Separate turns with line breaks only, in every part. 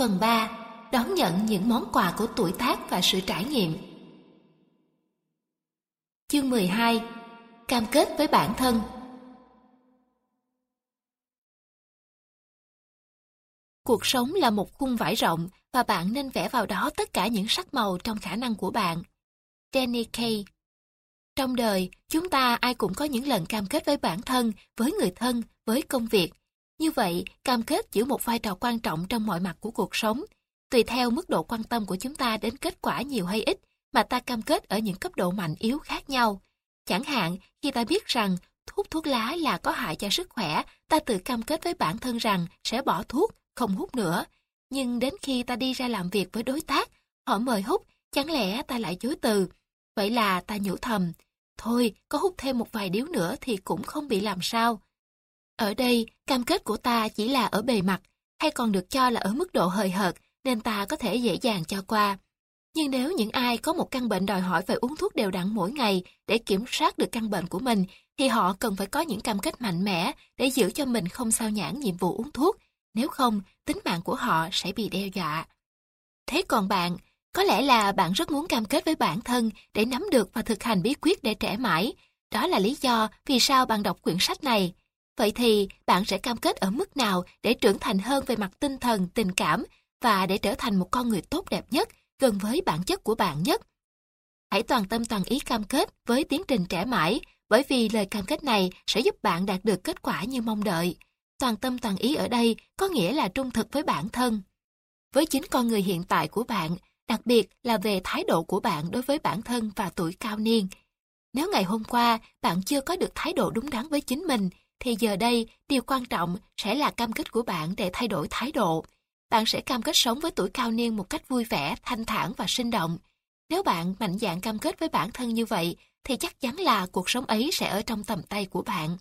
Phần 3. Đón nhận những món quà của tuổi tác và sự trải nghiệm. Chương 12. Cam kết với bản thân. Cuộc sống là một khung vải rộng và bạn nên vẽ vào đó tất cả những sắc màu trong khả năng của bạn. Danny Kay Trong đời, chúng ta ai cũng có những lần cam kết với bản thân, với người thân, với công việc. Như vậy, cam kết giữ một vai trò quan trọng trong mọi mặt của cuộc sống. Tùy theo mức độ quan tâm của chúng ta đến kết quả nhiều hay ít, mà ta cam kết ở những cấp độ mạnh yếu khác nhau. Chẳng hạn, khi ta biết rằng hút thuốc lá là có hại cho sức khỏe, ta tự cam kết với bản thân rằng sẽ bỏ thuốc, không hút nữa. Nhưng đến khi ta đi ra làm việc với đối tác, họ mời hút, chẳng lẽ ta lại chối từ. Vậy là ta nhủ thầm, thôi, có hút thêm một vài điếu nữa thì cũng không bị làm sao. Ở đây, cam kết của ta chỉ là ở bề mặt, hay còn được cho là ở mức độ hời hợt, nên ta có thể dễ dàng cho qua. Nhưng nếu những ai có một căn bệnh đòi hỏi phải uống thuốc đều đặn mỗi ngày để kiểm soát được căn bệnh của mình, thì họ cần phải có những cam kết mạnh mẽ để giữ cho mình không sao nhãn nhiệm vụ uống thuốc, nếu không, tính mạng của họ sẽ bị đe dọa. Thế còn bạn, có lẽ là bạn rất muốn cam kết với bản thân để nắm được và thực hành bí quyết để trẻ mãi. Đó là lý do vì sao bạn đọc quyển sách này. Vậy thì bạn sẽ cam kết ở mức nào để trưởng thành hơn về mặt tinh thần, tình cảm và để trở thành một con người tốt đẹp nhất, gần với bản chất của bạn nhất. Hãy toàn tâm toàn ý cam kết với tiến trình trẻ mãi, bởi vì lời cam kết này sẽ giúp bạn đạt được kết quả như mong đợi. Toàn tâm toàn ý ở đây có nghĩa là trung thực với bản thân. Với chính con người hiện tại của bạn, đặc biệt là về thái độ của bạn đối với bản thân và tuổi cao niên. Nếu ngày hôm qua bạn chưa có được thái độ đúng đắn với chính mình, thì giờ đây điều quan trọng sẽ là cam kết của bạn để thay đổi thái độ. Bạn sẽ cam kết sống với tuổi cao niên một cách vui vẻ, thanh thản và sinh động. Nếu bạn mạnh dạn cam kết với bản thân như vậy, thì chắc chắn là cuộc sống ấy sẽ ở trong tầm tay của bạn.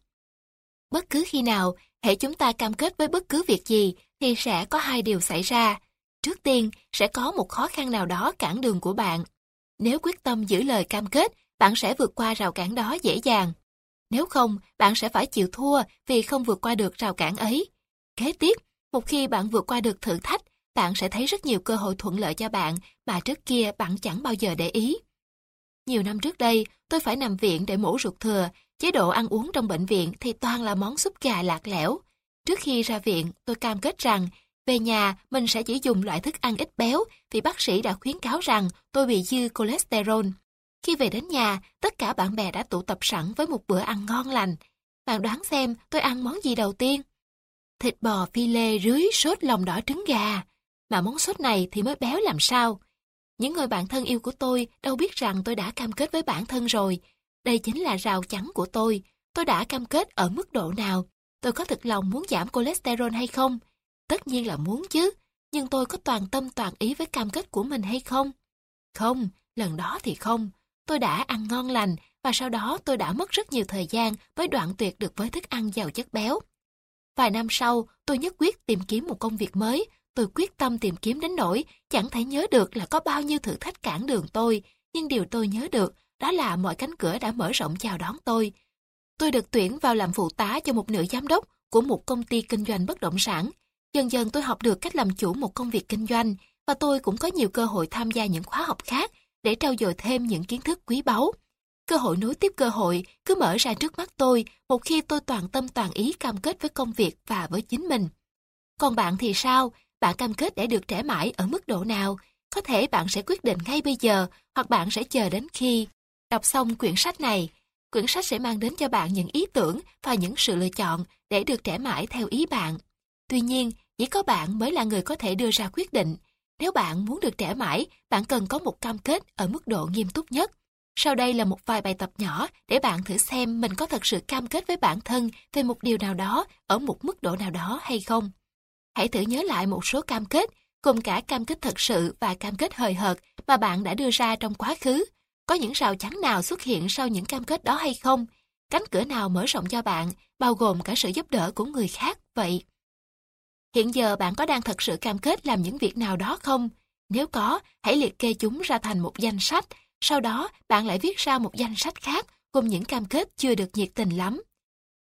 Bất cứ khi nào, hệ chúng ta cam kết với bất cứ việc gì, thì sẽ có hai điều xảy ra. Trước tiên, sẽ có một khó khăn nào đó cản đường của bạn. Nếu quyết tâm giữ lời cam kết, bạn sẽ vượt qua rào cản đó dễ dàng. Nếu không, bạn sẽ phải chịu thua vì không vượt qua được rào cản ấy. Kế tiếp, một khi bạn vượt qua được thử thách, bạn sẽ thấy rất nhiều cơ hội thuận lợi cho bạn mà trước kia bạn chẳng bao giờ để ý. Nhiều năm trước đây, tôi phải nằm viện để mổ ruột thừa, chế độ ăn uống trong bệnh viện thì toàn là món súp gà lạc lẽo. Trước khi ra viện, tôi cam kết rằng về nhà mình sẽ chỉ dùng loại thức ăn ít béo vì bác sĩ đã khuyến cáo rằng tôi bị dư cholesterol. Khi về đến nhà, tất cả bạn bè đã tụ tập sẵn với một bữa ăn ngon lành. Bạn đoán xem tôi ăn món gì đầu tiên? Thịt bò phi lê rưới sốt lòng đỏ trứng gà. Mà món sốt này thì mới béo làm sao? Những người bạn thân yêu của tôi đâu biết rằng tôi đã cam kết với bản thân rồi. Đây chính là rào chắn của tôi. Tôi đã cam kết ở mức độ nào? Tôi có thực lòng muốn giảm cholesterol hay không? Tất nhiên là muốn chứ. Nhưng tôi có toàn tâm toàn ý với cam kết của mình hay không? Không, lần đó thì không. Tôi đã ăn ngon lành và sau đó tôi đã mất rất nhiều thời gian mới đoạn tuyệt được với thức ăn giàu chất béo. Vài năm sau, tôi nhất quyết tìm kiếm một công việc mới. Tôi quyết tâm tìm kiếm đến nỗi chẳng thể nhớ được là có bao nhiêu thử thách cản đường tôi. Nhưng điều tôi nhớ được đó là mọi cánh cửa đã mở rộng chào đón tôi. Tôi được tuyển vào làm phụ tá cho một nữ giám đốc của một công ty kinh doanh bất động sản. Dần dần tôi học được cách làm chủ một công việc kinh doanh và tôi cũng có nhiều cơ hội tham gia những khóa học khác để trau dồi thêm những kiến thức quý báu. Cơ hội nối tiếp cơ hội cứ mở ra trước mắt tôi một khi tôi toàn tâm toàn ý cam kết với công việc và với chính mình. Còn bạn thì sao? Bạn cam kết để được trẻ mãi ở mức độ nào? Có thể bạn sẽ quyết định ngay bây giờ hoặc bạn sẽ chờ đến khi đọc xong quyển sách này. Quyển sách sẽ mang đến cho bạn những ý tưởng và những sự lựa chọn để được trẻ mãi theo ý bạn. Tuy nhiên, chỉ có bạn mới là người có thể đưa ra quyết định. Nếu bạn muốn được trẻ mãi, bạn cần có một cam kết ở mức độ nghiêm túc nhất. Sau đây là một vài bài tập nhỏ để bạn thử xem mình có thật sự cam kết với bản thân về một điều nào đó ở một mức độ nào đó hay không. Hãy thử nhớ lại một số cam kết, cùng cả cam kết thật sự và cam kết hời hợt mà bạn đã đưa ra trong quá khứ. Có những rào chắn nào xuất hiện sau những cam kết đó hay không? Cánh cửa nào mở rộng cho bạn, bao gồm cả sự giúp đỡ của người khác vậy? Hiện giờ bạn có đang thật sự cam kết làm những việc nào đó không? Nếu có, hãy liệt kê chúng ra thành một danh sách sau đó, bạn lại viết ra một danh sách khác cùng những cam kết chưa được nhiệt tình lắm.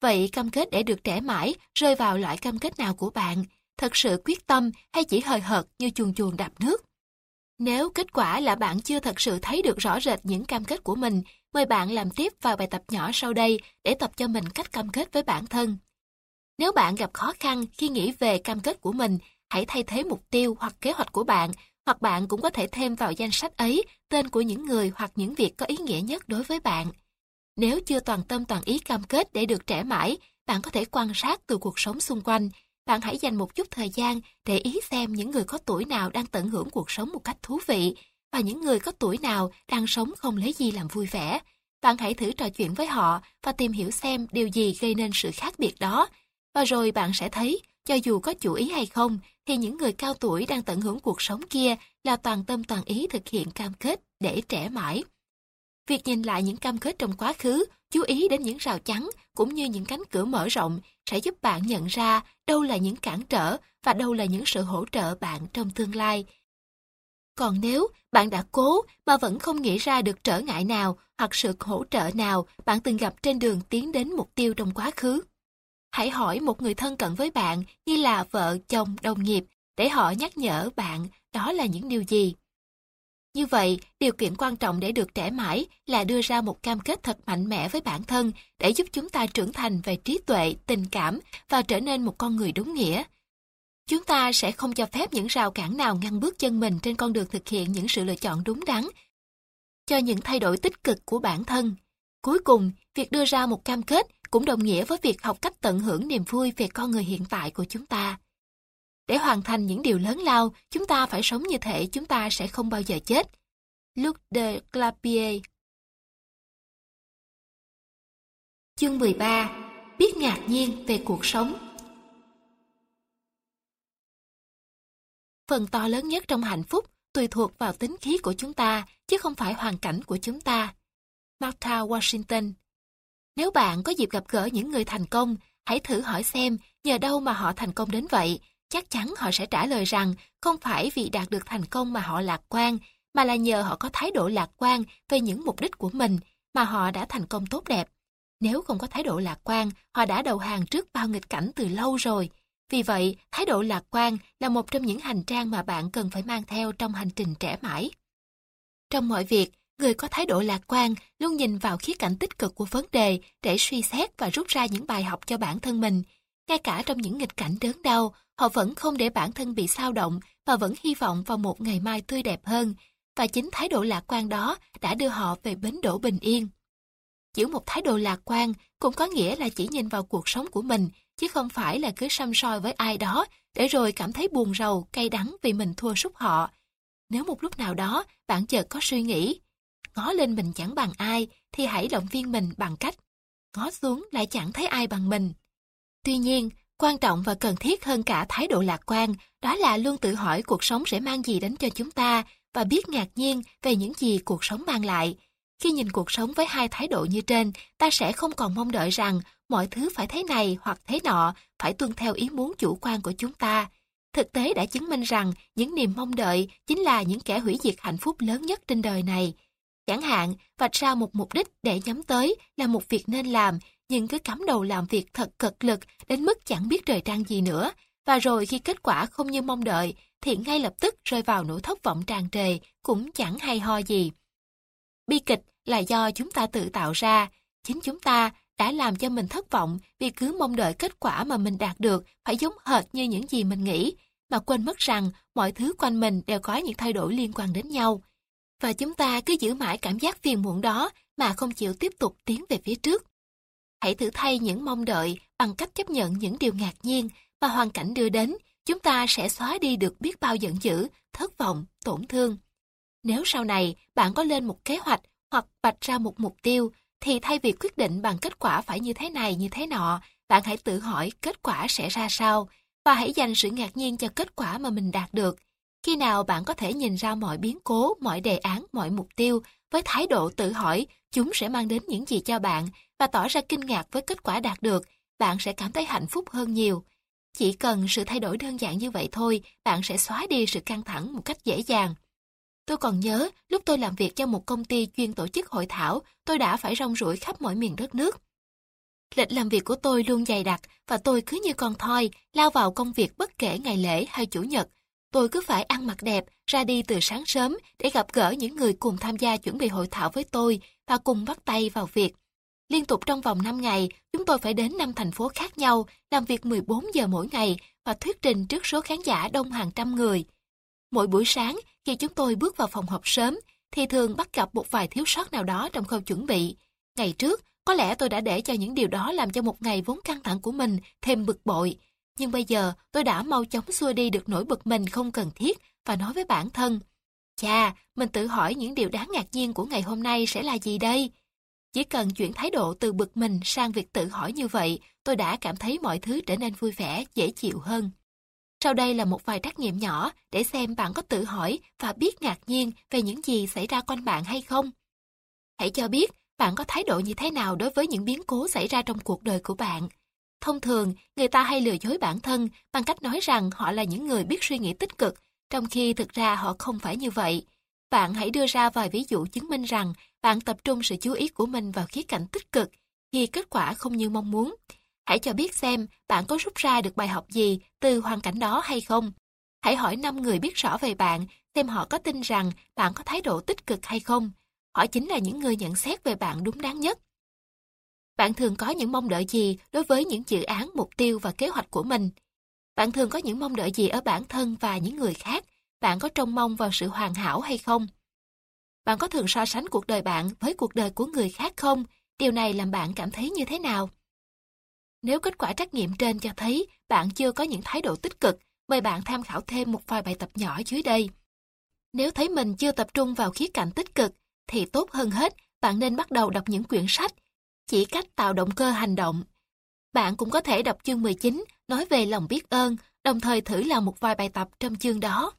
Vậy cam kết để được trẻ mãi rơi vào loại cam kết nào của bạn? thật sự quyết tâm hay chỉ hời hợt như chuồn chuồn đạp nước. Nếu kết quả là bạn chưa thật sự thấy được rõ rệt những cam kết của mình, mời bạn làm tiếp vào bài tập nhỏ sau đây để tập cho mình cách cam kết với bản thân. Nếu bạn gặp khó khăn khi nghĩ về cam kết của mình, hãy thay thế mục tiêu hoặc kế hoạch của bạn, hoặc bạn cũng có thể thêm vào danh sách ấy tên của những người hoặc những việc có ý nghĩa nhất đối với bạn. Nếu chưa toàn tâm toàn ý cam kết để được trẻ mãi, bạn có thể quan sát từ cuộc sống xung quanh. Bạn hãy dành một chút thời gian để ý xem những người có tuổi nào đang tận hưởng cuộc sống một cách thú vị và những người có tuổi nào đang sống không lấy gì làm vui vẻ. Bạn hãy thử trò chuyện với họ và tìm hiểu xem điều gì gây nên sự khác biệt đó. Và rồi bạn sẽ thấy, cho dù có chủ ý hay không, thì những người cao tuổi đang tận hưởng cuộc sống kia là toàn tâm toàn ý thực hiện cam kết để trẻ mãi. Việc nhìn lại những cam kết trong quá khứ, chú ý đến những rào chắn cũng như những cánh cửa mở rộng sẽ giúp bạn nhận ra đâu là những cản trở và đâu là những sự hỗ trợ bạn trong tương lai. Còn nếu bạn đã cố mà vẫn không nghĩ ra được trở ngại nào hoặc sự hỗ trợ nào bạn từng gặp trên đường tiến đến mục tiêu trong quá khứ, hãy hỏi một người thân cận với bạn như là vợ, chồng, đồng nghiệp để họ nhắc nhở bạn đó là những điều gì. Như vậy, điều kiện quan trọng để được trẻ mãi là đưa ra một cam kết thật mạnh mẽ với bản thân để giúp chúng ta trưởng thành về trí tuệ, tình cảm và trở nên một con người đúng nghĩa. Chúng ta sẽ không cho phép những rào cản nào ngăn bước chân mình trên con đường thực hiện những sự lựa chọn đúng đắn cho những thay đổi tích cực của bản thân. Cuối cùng, việc đưa ra một cam kết cũng đồng nghĩa với việc học cách tận hưởng niềm vui về con người hiện tại của chúng ta. Để hoàn thành những điều lớn lao, chúng ta phải sống như thể chúng ta sẽ không bao giờ chết. Luc de Clapier Chương 13 Biết ngạc nhiên về cuộc sống Phần to lớn nhất trong hạnh phúc tùy thuộc vào tính khí của chúng ta, chứ không phải hoàn cảnh của chúng ta. Martha Washington Nếu bạn có dịp gặp gỡ những người thành công, hãy thử hỏi xem nhờ đâu mà họ thành công đến vậy chắc chắn họ sẽ trả lời rằng không phải vì đạt được thành công mà họ lạc quan, mà là nhờ họ có thái độ lạc quan về những mục đích của mình mà họ đã thành công tốt đẹp. Nếu không có thái độ lạc quan, họ đã đầu hàng trước bao nghịch cảnh từ lâu rồi. Vì vậy, thái độ lạc quan là một trong những hành trang mà bạn cần phải mang theo trong hành trình trẻ mãi. Trong mọi việc, người có thái độ lạc quan luôn nhìn vào khía cạnh tích cực của vấn đề để suy xét và rút ra những bài học cho bản thân mình. Ngay cả trong những nghịch cảnh đớn đau, họ vẫn không để bản thân bị sao động và vẫn hy vọng vào một ngày mai tươi đẹp hơn. Và chính thái độ lạc quan đó đã đưa họ về bến đỗ bình yên. Giữ một thái độ lạc quan cũng có nghĩa là chỉ nhìn vào cuộc sống của mình, chứ không phải là cứ xăm soi với ai đó để rồi cảm thấy buồn rầu, cay đắng vì mình thua sút họ. Nếu một lúc nào đó bạn chợt có suy nghĩ, ngó lên mình chẳng bằng ai, thì hãy động viên mình bằng cách ngó xuống lại chẳng thấy ai bằng mình. Tuy nhiên, Quan trọng và cần thiết hơn cả thái độ lạc quan, đó là luôn tự hỏi cuộc sống sẽ mang gì đến cho chúng ta và biết ngạc nhiên về những gì cuộc sống mang lại. Khi nhìn cuộc sống với hai thái độ như trên, ta sẽ không còn mong đợi rằng mọi thứ phải thế này hoặc thế nọ, phải tuân theo ý muốn chủ quan của chúng ta. Thực tế đã chứng minh rằng những niềm mong đợi chính là những kẻ hủy diệt hạnh phúc lớn nhất trên đời này. Chẳng hạn, vạch ra một mục đích để nhắm tới là một việc nên làm, nhưng cứ cắm đầu làm việc thật cực lực đến mức chẳng biết trời trăng gì nữa. Và rồi khi kết quả không như mong đợi, thì ngay lập tức rơi vào nỗi thất vọng tràn trề, cũng chẳng hay ho gì. Bi kịch là do chúng ta tự tạo ra, chính chúng ta đã làm cho mình thất vọng vì cứ mong đợi kết quả mà mình đạt được phải giống hệt như những gì mình nghĩ, mà quên mất rằng mọi thứ quanh mình đều có những thay đổi liên quan đến nhau. Và chúng ta cứ giữ mãi cảm giác phiền muộn đó mà không chịu tiếp tục tiến về phía trước. Hãy thử thay những mong đợi bằng cách chấp nhận những điều ngạc nhiên mà hoàn cảnh đưa đến, chúng ta sẽ xóa đi được biết bao giận dữ, thất vọng, tổn thương. Nếu sau này bạn có lên một kế hoạch hoặc vạch ra một mục tiêu, thì thay vì quyết định bằng kết quả phải như thế này như thế nọ, bạn hãy tự hỏi kết quả sẽ ra sao, và hãy dành sự ngạc nhiên cho kết quả mà mình đạt được. Khi nào bạn có thể nhìn ra mọi biến cố, mọi đề án, mọi mục tiêu với thái độ tự hỏi chúng sẽ mang đến những gì cho bạn và tỏ ra kinh ngạc với kết quả đạt được, bạn sẽ cảm thấy hạnh phúc hơn nhiều. Chỉ cần sự thay đổi đơn giản như vậy thôi, bạn sẽ xóa đi sự căng thẳng một cách dễ dàng. Tôi còn nhớ, lúc tôi làm việc cho một công ty chuyên tổ chức hội thảo, tôi đã phải rong ruổi khắp mọi miền đất nước. Lịch làm việc của tôi luôn dày đặc và tôi cứ như con thoi, lao vào công việc bất kể ngày lễ hay chủ nhật. Tôi cứ phải ăn mặc đẹp, ra đi từ sáng sớm để gặp gỡ những người cùng tham gia chuẩn bị hội thảo với tôi và cùng bắt tay vào việc. Liên tục trong vòng 5 ngày, chúng tôi phải đến 5 thành phố khác nhau, làm việc 14 giờ mỗi ngày và thuyết trình trước số khán giả đông hàng trăm người. Mỗi buổi sáng, khi chúng tôi bước vào phòng họp sớm, thì thường bắt gặp một vài thiếu sót nào đó trong khâu chuẩn bị. Ngày trước, có lẽ tôi đã để cho những điều đó làm cho một ngày vốn căng thẳng của mình thêm bực bội. Nhưng bây giờ tôi đã mau chóng xua đi được nỗi bực mình không cần thiết và nói với bản thân. Chà, mình tự hỏi những điều đáng ngạc nhiên của ngày hôm nay sẽ là gì đây? Chỉ cần chuyển thái độ từ bực mình sang việc tự hỏi như vậy, tôi đã cảm thấy mọi thứ trở nên vui vẻ, dễ chịu hơn. Sau đây là một vài trắc nghiệm nhỏ để xem bạn có tự hỏi và biết ngạc nhiên về những gì xảy ra quanh bạn hay không. Hãy cho biết bạn có thái độ như thế nào đối với những biến cố xảy ra trong cuộc đời của bạn. Thông thường, người ta hay lừa dối bản thân bằng cách nói rằng họ là những người biết suy nghĩ tích cực, trong khi thực ra họ không phải như vậy. Bạn hãy đưa ra vài ví dụ chứng minh rằng bạn tập trung sự chú ý của mình vào khía cạnh tích cực khi kết quả không như mong muốn. Hãy cho biết xem bạn có rút ra được bài học gì từ hoàn cảnh đó hay không. Hãy hỏi 5 người biết rõ về bạn xem họ có tin rằng bạn có thái độ tích cực hay không. Họ chính là những người nhận xét về bạn đúng đáng nhất. Bạn thường có những mong đợi gì đối với những dự án, mục tiêu và kế hoạch của mình? Bạn thường có những mong đợi gì ở bản thân và những người khác? Bạn có trông mong vào sự hoàn hảo hay không? Bạn có thường so sánh cuộc đời bạn với cuộc đời của người khác không? Điều này làm bạn cảm thấy như thế nào? Nếu kết quả trắc nghiệm trên cho thấy bạn chưa có những thái độ tích cực, mời bạn tham khảo thêm một vài bài tập nhỏ dưới đây. Nếu thấy mình chưa tập trung vào khía cạnh tích cực, thì tốt hơn hết, bạn nên bắt đầu đọc những quyển sách, chỉ cách tạo động cơ hành động. Bạn cũng có thể đọc chương 19 nói về lòng biết ơn, đồng thời thử làm một vài bài tập trong chương đó.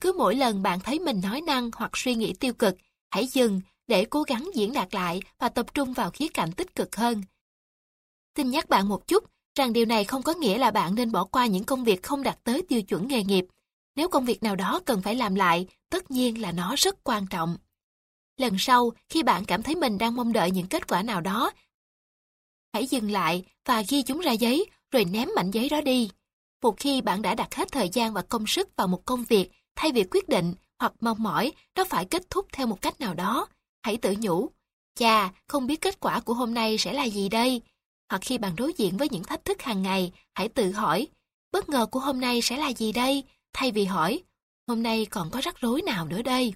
Cứ mỗi lần bạn thấy mình nói năng hoặc suy nghĩ tiêu cực, hãy dừng để cố gắng diễn đạt lại và tập trung vào khía cạnh tích cực hơn. Xin nhắc bạn một chút rằng điều này không có nghĩa là bạn nên bỏ qua những công việc không đạt tới tiêu chuẩn nghề nghiệp. Nếu công việc nào đó cần phải làm lại, tất nhiên là nó rất quan trọng. Lần sau, khi bạn cảm thấy mình đang mong đợi những kết quả nào đó, hãy dừng lại và ghi chúng ra giấy rồi ném mảnh giấy đó đi. Một khi bạn đã đặt hết thời gian và công sức vào một công việc, thay vì quyết định hoặc mong mỏi nó phải kết thúc theo một cách nào đó, hãy tự nhủ. Chà, không biết kết quả của hôm nay sẽ là gì đây? Hoặc khi bạn đối diện với những thách thức hàng ngày, hãy tự hỏi, bất ngờ của hôm nay sẽ là gì đây? Thay vì hỏi, hôm nay còn có rắc rối nào nữa đây?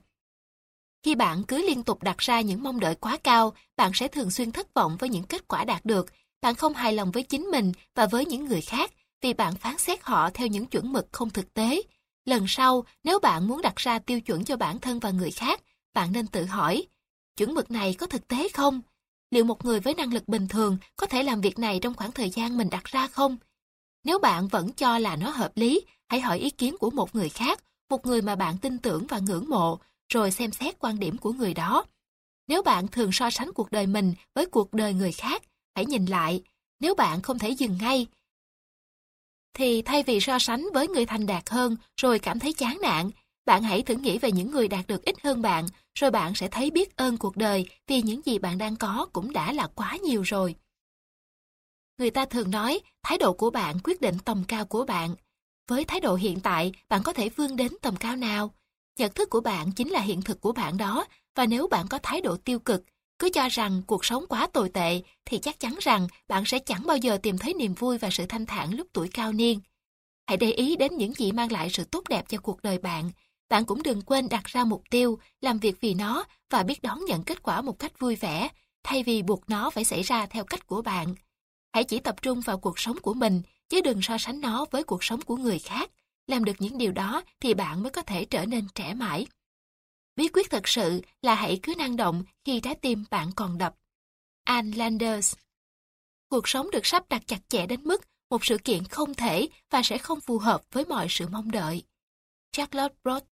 Khi bạn cứ liên tục đặt ra những mong đợi quá cao, bạn sẽ thường xuyên thất vọng với những kết quả đạt được. Bạn không hài lòng với chính mình và với những người khác vì bạn phán xét họ theo những chuẩn mực không thực tế. Lần sau, nếu bạn muốn đặt ra tiêu chuẩn cho bản thân và người khác, bạn nên tự hỏi, chuẩn mực này có thực tế không? Liệu một người với năng lực bình thường có thể làm việc này trong khoảng thời gian mình đặt ra không? Nếu bạn vẫn cho là nó hợp lý, hãy hỏi ý kiến của một người khác, một người mà bạn tin tưởng và ngưỡng mộ, rồi xem xét quan điểm của người đó. Nếu bạn thường so sánh cuộc đời mình với cuộc đời người khác, hãy nhìn lại. Nếu bạn không thể dừng ngay, thì thay vì so sánh với người thành đạt hơn rồi cảm thấy chán nản, bạn hãy thử nghĩ về những người đạt được ít hơn bạn, rồi bạn sẽ thấy biết ơn cuộc đời vì những gì bạn đang có cũng đã là quá nhiều rồi. Người ta thường nói, thái độ của bạn quyết định tầm cao của bạn. Với thái độ hiện tại, bạn có thể vươn đến tầm cao nào? Nhận thức của bạn chính là hiện thực của bạn đó, và nếu bạn có thái độ tiêu cực, cứ cho rằng cuộc sống quá tồi tệ, thì chắc chắn rằng bạn sẽ chẳng bao giờ tìm thấy niềm vui và sự thanh thản lúc tuổi cao niên. Hãy để ý đến những gì mang lại sự tốt đẹp cho cuộc đời bạn. Bạn cũng đừng quên đặt ra mục tiêu, làm việc vì nó và biết đón nhận kết quả một cách vui vẻ, thay vì buộc nó phải xảy ra theo cách của bạn. Hãy chỉ tập trung vào cuộc sống của mình, chứ đừng so sánh nó với cuộc sống của người khác. Làm được những điều đó thì bạn mới có thể trở nên trẻ mãi. Bí quyết thật sự là hãy cứ năng động khi trái tim bạn còn đập. Ann Landers Cuộc sống được sắp đặt chặt chẽ đến mức một sự kiện không thể và sẽ không phù hợp với mọi sự mong đợi. Charlotte Roth